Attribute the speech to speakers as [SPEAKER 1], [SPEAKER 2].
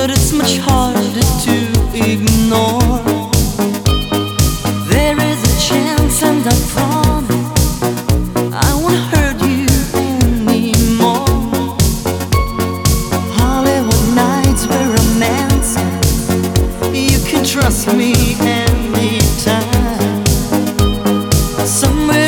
[SPEAKER 1] but it's much harder to ignore. There is a chance, and I promise I won't hurt you anymore. Hollywood nights were romancing. You can trust me anytime. Somewhere.